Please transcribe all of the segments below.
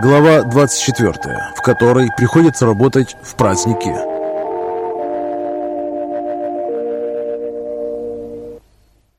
Глава 24, в которой приходится работать в праздники.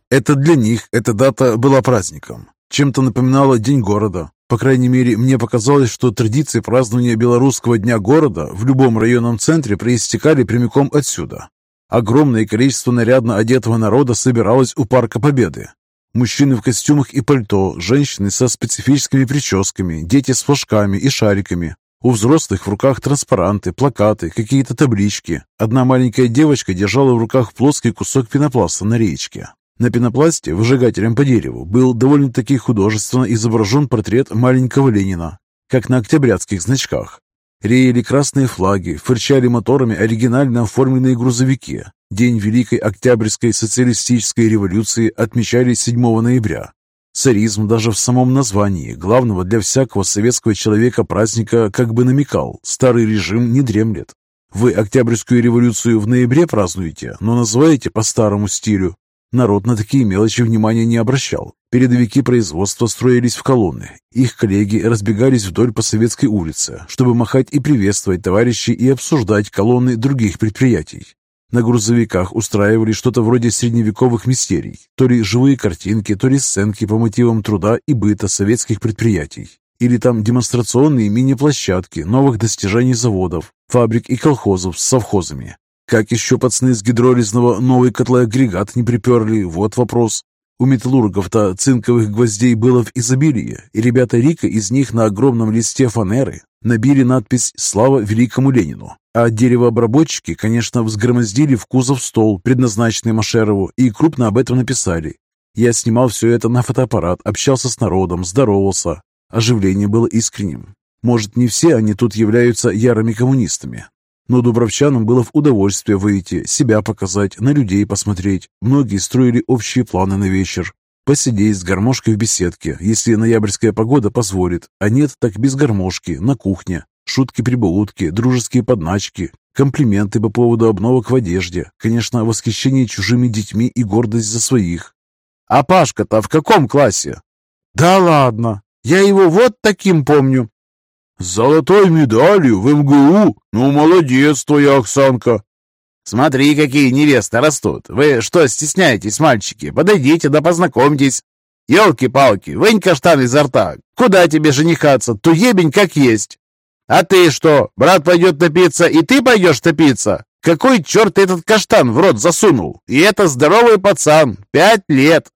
Это для них эта дата была праздником. Чем-то напоминала День города. По крайней мере, мне показалось, что традиции празднования Белорусского дня города в любом районном центре проистекали прямиком отсюда. Огромное количество нарядно одетого народа собиралось у Парка Победы. Мужчины в костюмах и пальто, женщины со специфическими прическами, дети с флажками и шариками. У взрослых в руках транспаранты, плакаты, какие-то таблички. Одна маленькая девочка держала в руках плоский кусок пенопласта на речке. На пенопласте, выжигателем по дереву, был довольно-таки художественно изображен портрет маленького Ленина, как на октябрятских значках. Реяли красные флаги, фырчали моторами оригинально оформленные грузовики. День Великой Октябрьской социалистической революции отмечали 7 ноября. Царизм даже в самом названии, главного для всякого советского человека праздника, как бы намекал, старый режим не дремлет. Вы Октябрьскую революцию в ноябре празднуете, но называете по старому стилю. Народ на такие мелочи внимания не обращал. Передовики производства строились в колонны. Их коллеги разбегались вдоль по Советской улице, чтобы махать и приветствовать товарищей и обсуждать колонны других предприятий. На грузовиках устраивали что-то вроде средневековых мистерий, то ли живые картинки, то ли сценки по мотивам труда и быта советских предприятий. Или там демонстрационные мини-площадки новых достижений заводов, фабрик и колхозов с совхозами. Как еще пацаны с гидролизного новый котлоагрегат не приперли, вот вопрос. У металлургов-то цинковых гвоздей было в изобилии, и ребята Рика из них на огромном листе фанеры набили надпись «Слава великому Ленину». А деревообработчики, конечно, взгромоздили в кузов стол, предназначенный Машерову, и крупно об этом написали. Я снимал все это на фотоаппарат, общался с народом, здоровался. Оживление было искренним. Может, не все они тут являются ярыми коммунистами, но дубровчанам было в удовольствие выйти, себя показать, на людей посмотреть. Многие строили общие планы на вечер. Посидеть с гармошкой в беседке, если ноябрьская погода позволит, а нет, так без гармошки, на кухне. Шутки-прибаутки, дружеские подначки, комплименты по поводу обновок в одежде, конечно, восхищение чужими детьми и гордость за своих. «А Пашка-то в каком классе?» «Да ладно, я его вот таким помню. «С золотой медалью в МГУ? Ну, молодец твоя Оксанка!» «Смотри, какие невесты растут! Вы что стесняетесь, мальчики? Подойдите да познакомьтесь!» «Елки-палки, вынь каштан изо рта! Куда тебе женихаться? То ебень как есть!» «А ты что, брат пойдет топиться, и ты пойдешь топиться? Какой черт этот каштан в рот засунул? И это здоровый пацан, пять лет!»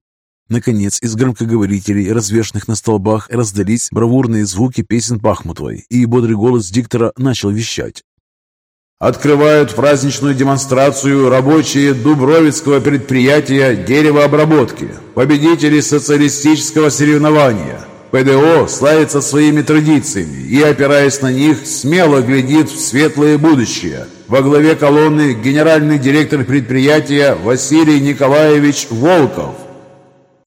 Наконец, из громкоговорителей, развешанных на столбах, раздались бравурные звуки песен Пахмутовой, и бодрый голос диктора начал вещать. Открывают праздничную демонстрацию рабочие Дубровицкого предприятия деревообработки, победители социалистического соревнования. ПДО славится своими традициями и, опираясь на них, смело глядит в светлое будущее. Во главе колонны генеральный директор предприятия Василий Николаевич Волков.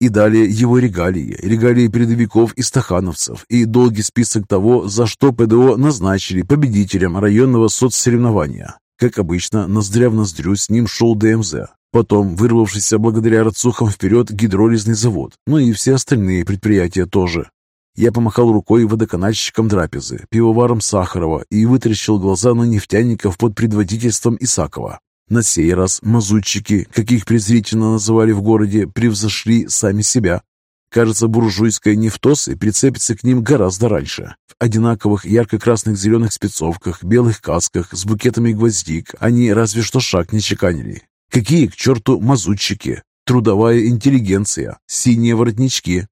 И далее его регалии, регалии передовиков и стахановцев, и долгий список того, за что ПДО назначили победителем районного соцсоревнования. Как обычно, ноздря в ноздрю с ним шел ДМЗ. Потом вырвавшийся благодаря рацухам вперед гидролизный завод, ну и все остальные предприятия тоже. Я помахал рукой водоканальщикам Драпезы, пивоваром Сахарова и вытаращил глаза на нефтяников под предводительством Исакова. На сей раз мазутчики, каких презрительно называли в городе, превзошли сами себя. Кажется, буржуйская нефтосы прицепится к ним гораздо раньше. В одинаковых ярко-красных зеленых спецовках, белых касках, с букетами гвоздик они разве что шаг не чеканили. Какие к черту мазутчики? Трудовая интеллигенция, синие воротнички.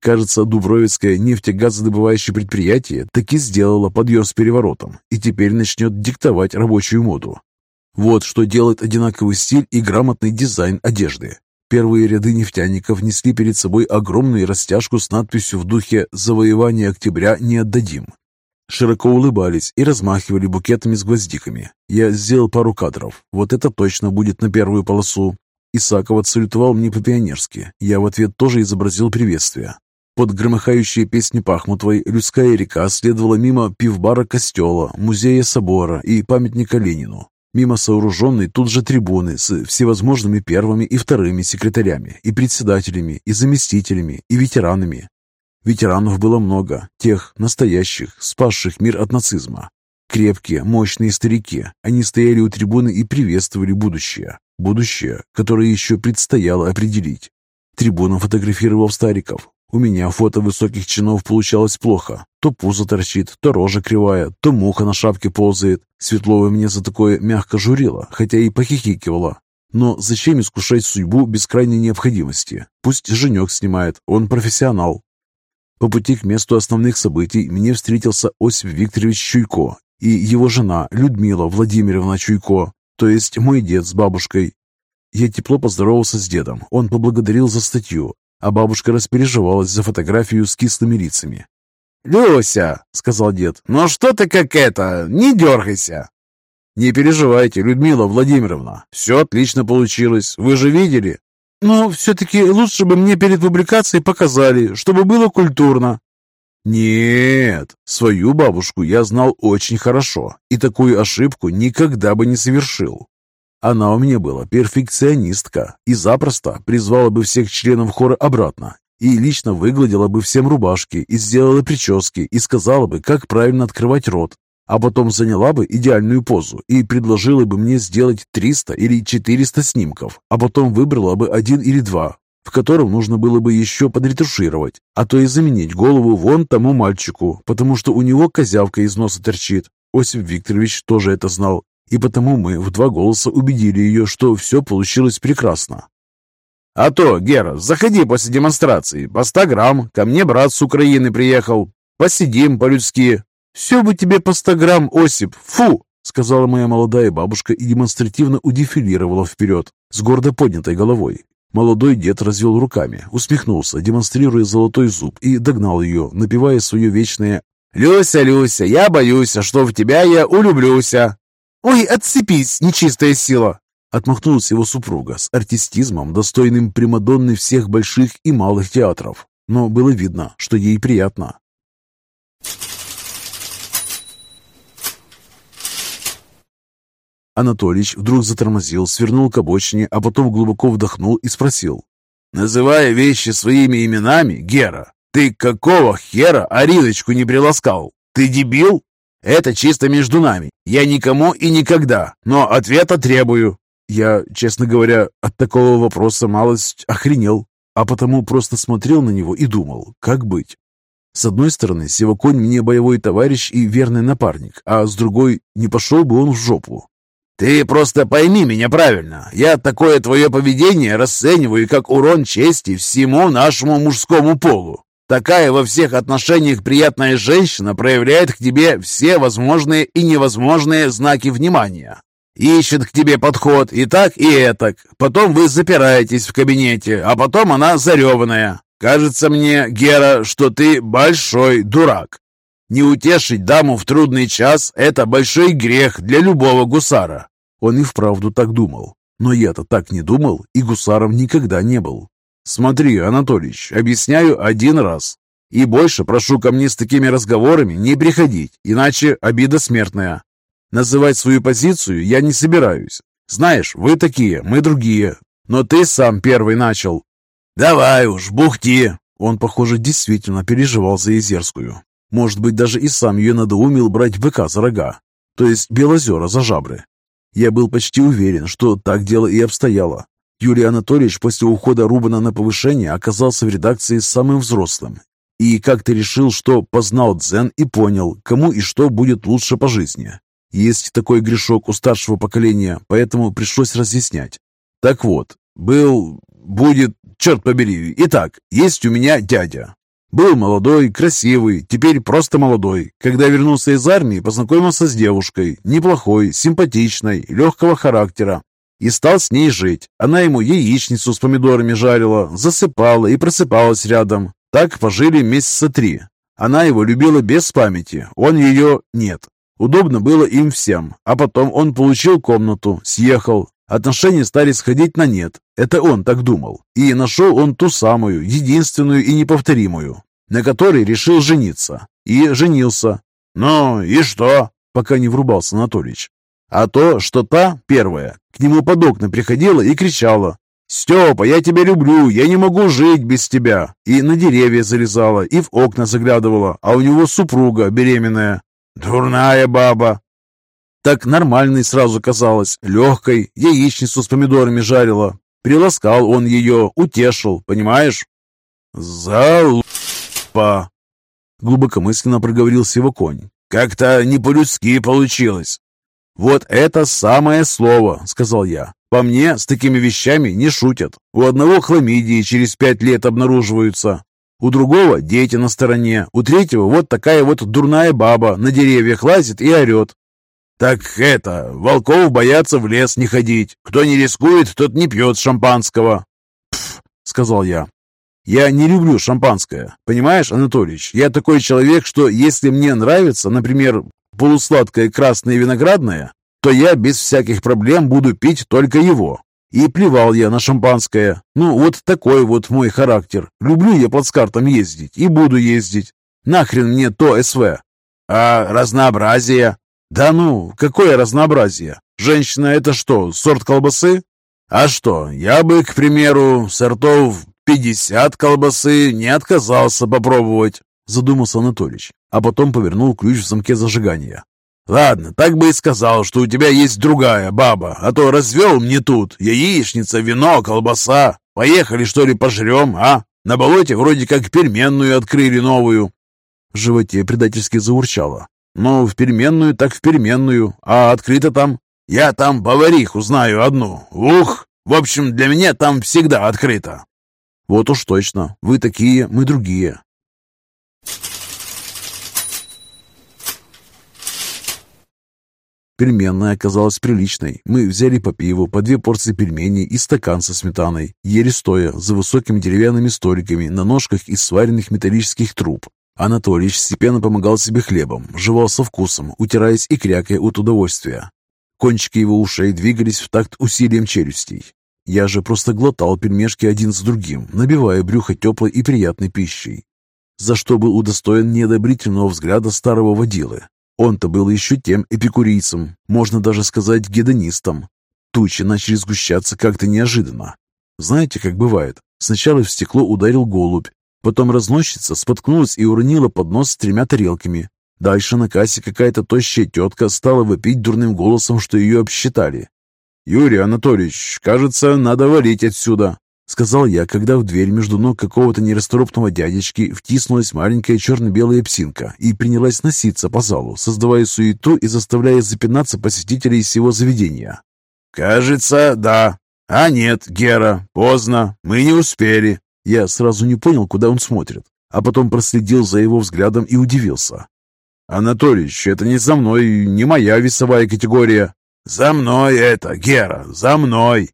Кажется, Дубровицкое нефтегазодобывающее предприятие таки сделало подъем с переворотом и теперь начнет диктовать рабочую моду. Вот что делает одинаковый стиль и грамотный дизайн одежды. Первые ряды нефтяников несли перед собой огромную растяжку с надписью в духе «Завоевание октября не отдадим». Широко улыбались и размахивали букетами с гвоздиками. Я сделал пару кадров. Вот это точно будет на первую полосу. Исаков отсалютовал мне по-пионерски. Я в ответ тоже изобразил приветствие. Под громыхающие песни Пахмутовой людская река следовала мимо пивбара костела, музея собора и памятника Ленину. Мимо сооруженной тут же трибуны с всевозможными первыми и вторыми секретарями, и председателями, и заместителями, и ветеранами. Ветеранов было много, тех настоящих, спасших мир от нацизма. Крепкие, мощные старики, они стояли у трибуны и приветствовали будущее. Будущее, которое еще предстояло определить. Трибуна фотографировал стариков. У меня фото высоких чинов получалось плохо. То пузо торчит, то рожа кривая, то муха на шапке ползает. Светлова мне за такое мягко журила, хотя и похихикивала. Но зачем искушать судьбу без крайней необходимости? Пусть Женек снимает, он профессионал. По пути к месту основных событий мне встретился Осип Викторович Чуйко и его жена Людмила Владимировна Чуйко, то есть мой дед с бабушкой. Я тепло поздоровался с дедом, он поблагодарил за статью, а бабушка распереживалась за фотографию с кислыми лицами. «Люся!» — сказал дед. «Ну что ты как это? Не дергайся!» «Не переживайте, Людмила Владимировна, все отлично получилось. Вы же видели?» «Но все-таки лучше бы мне перед публикацией показали, чтобы было культурно». «Нет, свою бабушку я знал очень хорошо, и такую ошибку никогда бы не совершил. Она у меня была перфекционистка и запросто призвала бы всех членов хора обратно и лично выгладила бы всем рубашки и сделала прически и сказала бы, как правильно открывать рот, а потом заняла бы идеальную позу и предложила бы мне сделать 300 или 400 снимков, а потом выбрала бы один или два, в котором нужно было бы еще подретушировать, а то и заменить голову вон тому мальчику, потому что у него козявка из носа торчит. Осип Викторович тоже это знал и потому мы в два голоса убедили ее, что все получилось прекрасно. «А то, Гера, заходи после демонстрации, по ста грамм, ко мне брат с Украины приехал, посидим по-людски». «Все бы тебе по ста грамм, Осип, фу!» сказала моя молодая бабушка и демонстративно удефилировала вперед, с гордо поднятой головой. Молодой дед развел руками, усмехнулся, демонстрируя золотой зуб, и догнал ее, напевая свое вечное «Люся, Люся, я боюсь, что в тебя я улюблюся». «Ой, отцепись, нечистая сила!» Отмахнулась его супруга с артистизмом, достойным Примадонны всех больших и малых театров. Но было видно, что ей приятно. Анатолич вдруг затормозил, свернул к обочине, а потом глубоко вдохнул и спросил. «Называя вещи своими именами, Гера, ты какого хера Ариночку не приласкал? Ты дебил?» Это чисто между нами. Я никому и никогда, но ответа требую». Я, честно говоря, от такого вопроса малость охренел, а потому просто смотрел на него и думал, как быть. С одной стороны, Севаконь мне боевой товарищ и верный напарник, а с другой, не пошел бы он в жопу. «Ты просто пойми меня правильно. Я такое твое поведение расцениваю как урон чести всему нашему мужскому полу. Такая во всех отношениях приятная женщина проявляет к тебе все возможные и невозможные знаки внимания. Ищет к тебе подход и так, и этак. Потом вы запираетесь в кабинете, а потом она зареванная. Кажется мне, Гера, что ты большой дурак. Не утешить даму в трудный час – это большой грех для любого гусара. Он и вправду так думал. Но я-то так не думал и гусаром никогда не был. «Смотри, Анатолич, объясняю один раз. И больше прошу ко мне с такими разговорами не приходить, иначе обида смертная. Называть свою позицию я не собираюсь. Знаешь, вы такие, мы другие. Но ты сам первый начал». «Давай уж, бухти!» Он, похоже, действительно переживал за Езерскую. Может быть, даже и сам ее надоумил брать быка за рога, то есть Белозера за жабры. Я был почти уверен, что так дело и обстояло. Юрий Анатольевич после ухода Рубана на повышение оказался в редакции самым взрослым и как-то решил, что познал дзен и понял, кому и что будет лучше по жизни. Есть такой грешок у старшего поколения, поэтому пришлось разъяснять. Так вот, был, будет, черт побери, итак, есть у меня дядя. Был молодой, красивый, теперь просто молодой. Когда вернулся из армии, познакомился с девушкой, неплохой, симпатичной, легкого характера и стал с ней жить. Она ему яичницу с помидорами жарила, засыпала и просыпалась рядом. Так пожили месяца три. Она его любила без памяти, он ее нет. Удобно было им всем. А потом он получил комнату, съехал. Отношения стали сходить на нет. Это он так думал. И нашел он ту самую, единственную и неповторимую, на которой решил жениться. И женился. «Ну и что?» Пока не врубался Анатольевич. А то, что та, первая, к нему под окна приходила и кричала. «Степа, я тебя люблю, я не могу жить без тебя!» И на деревья залезала, и в окна заглядывала, а у него супруга беременная. «Дурная баба!» Так нормальной сразу казалось, легкой, яичницу с помидорами жарила. Приласкал он ее, утешил, понимаешь? «Залупа!» Глубокомысленно проговорил его конь. «Как-то не по-людски получилось». «Вот это самое слово», — сказал я. «По мне, с такими вещами не шутят. У одного хламидии через пять лет обнаруживаются, у другого дети на стороне, у третьего вот такая вот дурная баба на деревьях лазит и орет. «Так это, волков боятся в лес не ходить. Кто не рискует, тот не пьет шампанского». «Пф», — сказал я. «Я не люблю шампанское. Понимаешь, Анатольевич, я такой человек, что если мне нравится, например, полусладкое красное виноградное, то я без всяких проблем буду пить только его. И плевал я на шампанское. Ну, вот такой вот мой характер. Люблю я плацкартом ездить и буду ездить. Нахрен мне то СВ. А разнообразие? Да ну, какое разнообразие? Женщина это что, сорт колбасы? А что, я бы, к примеру, сортов 50 колбасы не отказался попробовать, задумался Анатольевич, а потом повернул ключ в замке зажигания. «Ладно, так бы и сказал, что у тебя есть другая баба, а то развел мне тут яичница, вино, колбаса. Поехали, что ли, пожрем, а? На болоте вроде как перменную открыли новую». В животе предательски заурчало. «Ну, в перменную так в перменную, а открыто там? Я там повариху знаю одну. Ух! В общем, для меня там всегда открыто». «Вот уж точно. Вы такие, мы другие. Пельменная оказалась приличной. Мы взяли по пиву, по две порции пельменей и стакан со сметаной. Ели стоя, за высокими деревянными столиками, на ножках из сваренных металлических труб. Анатолий степенно помогал себе хлебом, жевал со вкусом, утираясь и крякая от удовольствия. Кончики его ушей двигались в такт усилием челюстей. Я же просто глотал пельмешки один за другим, набивая брюхо теплой и приятной пищей, за что был удостоен неодобрительного взгляда старого водилы, он-то был еще тем эпикурийцем, можно даже сказать гедонистом. Тучи начали сгущаться как-то неожиданно. Знаете, как бывает? Сначала в стекло ударил голубь, потом разносчица споткнулась и уронила поднос с тремя тарелками. Дальше на кассе какая-то тощая тетка стала вопить дурным голосом, что ее обсчитали. «Юрий Анатольевич, кажется, надо валить отсюда», — сказал я, когда в дверь между ног какого-то нерасторопного дядечки втиснулась маленькая черно-белая псинка и принялась носиться по залу, создавая суету и заставляя запинаться посетителей всего заведения. «Кажется, да. А нет, Гера, поздно. Мы не успели». Я сразу не понял, куда он смотрит, а потом проследил за его взглядом и удивился. «Анатольевич, это не за мной, не моя весовая категория». «За мной это, Гера, за мной!»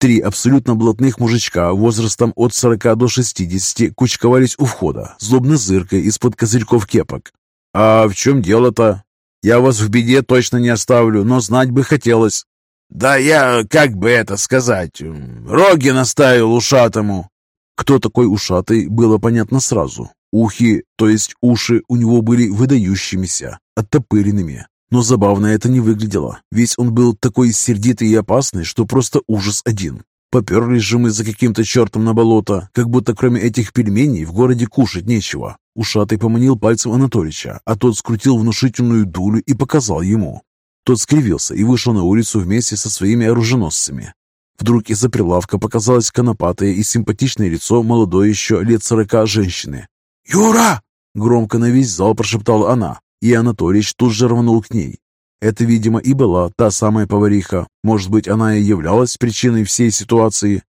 Три абсолютно блатных мужичка возрастом от 40 до 60 кучковались у входа, злобно зыркая из-под козырьков кепок. «А в чем дело-то? Я вас в беде точно не оставлю, но знать бы хотелось». «Да я, как бы это сказать, роги наставил ушатому». Кто такой ушатый, было понятно сразу. Ухи, то есть уши, у него были выдающимися, оттопыренными, но забавно это не выглядело, ведь он был такой сердитый и опасный, что просто ужас один. Поперлись же мы за каким-то чертом на болото, как будто кроме этих пельменей в городе кушать нечего. Ушатый поманил пальцем Анатолича, а тот скрутил внушительную дулю и показал ему. Тот скривился и вышел на улицу вместе со своими оруженосцами. Вдруг из-за прилавка показалось конопатое и симпатичное лицо молодой еще лет сорока женщины. «Юра!» — громко на весь зал прошептала она и Анатолич тут же рванул к ней. Это, видимо, и была та самая повариха. Может быть, она и являлась причиной всей ситуации.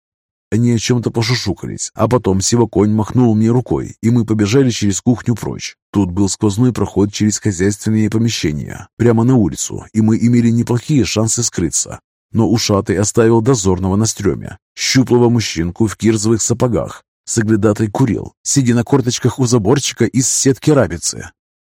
Они о чем-то пошушукались, а потом Сиваконь махнул мне рукой, и мы побежали через кухню прочь. Тут был сквозной проход через хозяйственные помещения, прямо на улицу, и мы имели неплохие шансы скрыться. Но ушатый оставил дозорного на стреме, щуплого мужчинку в кирзовых сапогах. Соглядатай курил, сидя на корточках у заборчика из сетки рабицы.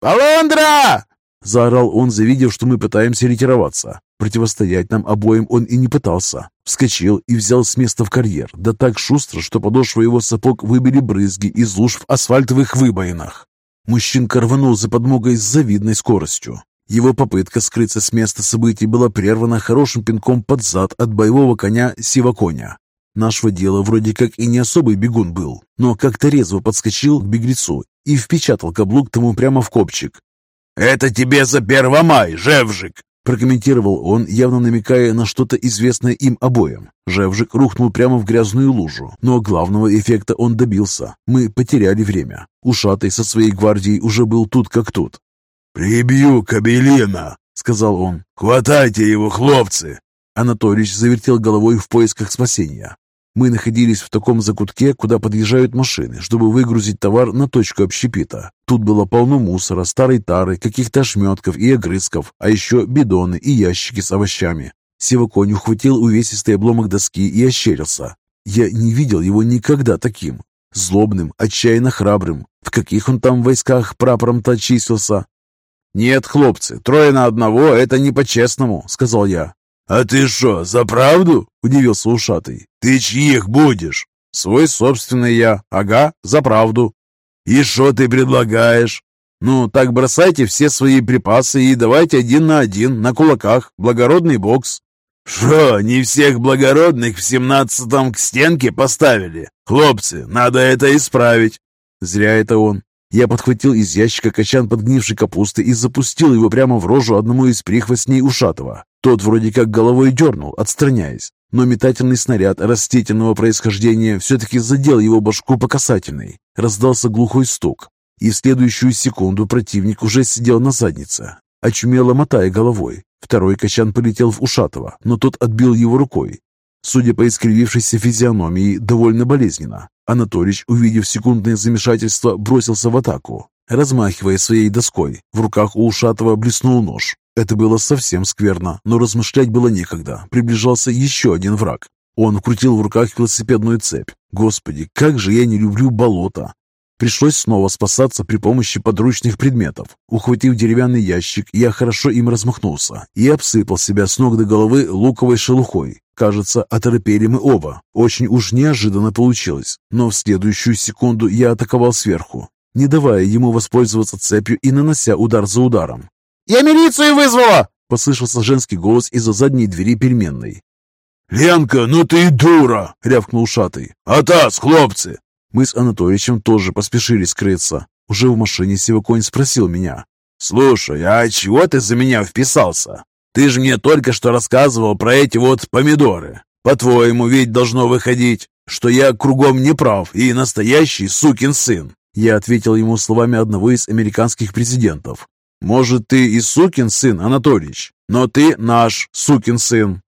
«Полундра!» — заорал он, завидев, что мы пытаемся ретироваться. Противостоять нам обоим он и не пытался. Вскочил и взял с места в карьер, да так шустро, что подошвы его сапог выбили брызги из луж в асфальтовых выбоинах. Мужчинка рванул за подмогой с завидной скоростью. Его попытка скрыться с места событий была прервана хорошим пинком под зад от боевого коня Сиваконя. Наш водила вроде как и не особый бегун был, но как-то резво подскочил к беглецу и впечатал каблук тому прямо в копчик. «Это тебе за первомай, Жевжик!» прокомментировал он, явно намекая на что-то известное им обоим. Жевжик рухнул прямо в грязную лужу, но главного эффекта он добился. Мы потеряли время. Ушатый со своей гвардией уже был тут как тут. «Прибью кабелина!» — сказал он. «Хватайте его, хлопцы!» Анатолич завертел головой в поисках спасения. Мы находились в таком закутке, куда подъезжают машины, чтобы выгрузить товар на точку общепита. Тут было полно мусора, старой тары, каких-то ошметков и огрызков, а еще бидоны и ящики с овощами. Сиваконь ухватил увесистый обломок доски и ощерился. Я не видел его никогда таким. Злобным, отчаянно храбрым. В каких он там войсках прапором-то числился? «Нет, хлопцы, трое на одного — это не по-честному», — сказал я. «А ты что, за правду?» – удивился ушатый. «Ты чьих будешь?» «Свой собственный я. Ага, за правду». «И что ты предлагаешь?» «Ну, так бросайте все свои припасы и давайте один на один, на кулаках, благородный бокс». «Шо, не всех благородных в семнадцатом к стенке поставили? Хлопцы, надо это исправить». Зря это он. Я подхватил из ящика качан подгнившей капусты и запустил его прямо в рожу одному из прихвостней Ушатова. Тот вроде как головой дернул, отстраняясь, но метательный снаряд растительного происхождения все-таки задел его башку по касательной. Раздался глухой стук, и в следующую секунду противник уже сидел на заднице, очумело мотая головой. Второй качан полетел в Ушатова, но тот отбил его рукой. Судя по искривившейся физиономии, довольно болезненно. Анатолич, увидев секундное замешательство, бросился в атаку, размахивая своей доской. В руках у Ушатова блеснул нож. Это было совсем скверно, но размышлять было некогда. Приближался еще один враг. Он крутил в руках велосипедную цепь. Господи, как же я не люблю болото! Пришлось снова спасаться при помощи подручных предметов. Ухватив деревянный ящик, я хорошо им размахнулся и обсыпал себя с ног до головы луковой шелухой. Кажется, оторопели мы оба. Очень уж неожиданно получилось. Но в следующую секунду я атаковал сверху, не давая ему воспользоваться цепью и нанося удар за ударом. «Я милицию вызвала!» — послышался женский голос из-за задней двери переменной. «Ленка, ну ты и дура!» — рявкнул шатый. «Атас, хлопцы!» Мы с Анатоличем тоже поспешили скрыться. Уже в машине Сиваконь спросил меня. «Слушай, а чего ты за меня вписался? Ты же мне только что рассказывал про эти вот помидоры. По-твоему, ведь должно выходить, что я кругом не прав и настоящий сукин сын. Я ответил ему словами одного из американских президентов. «Может, ты и сукин сын, Анатольевич, но ты наш сукин сын.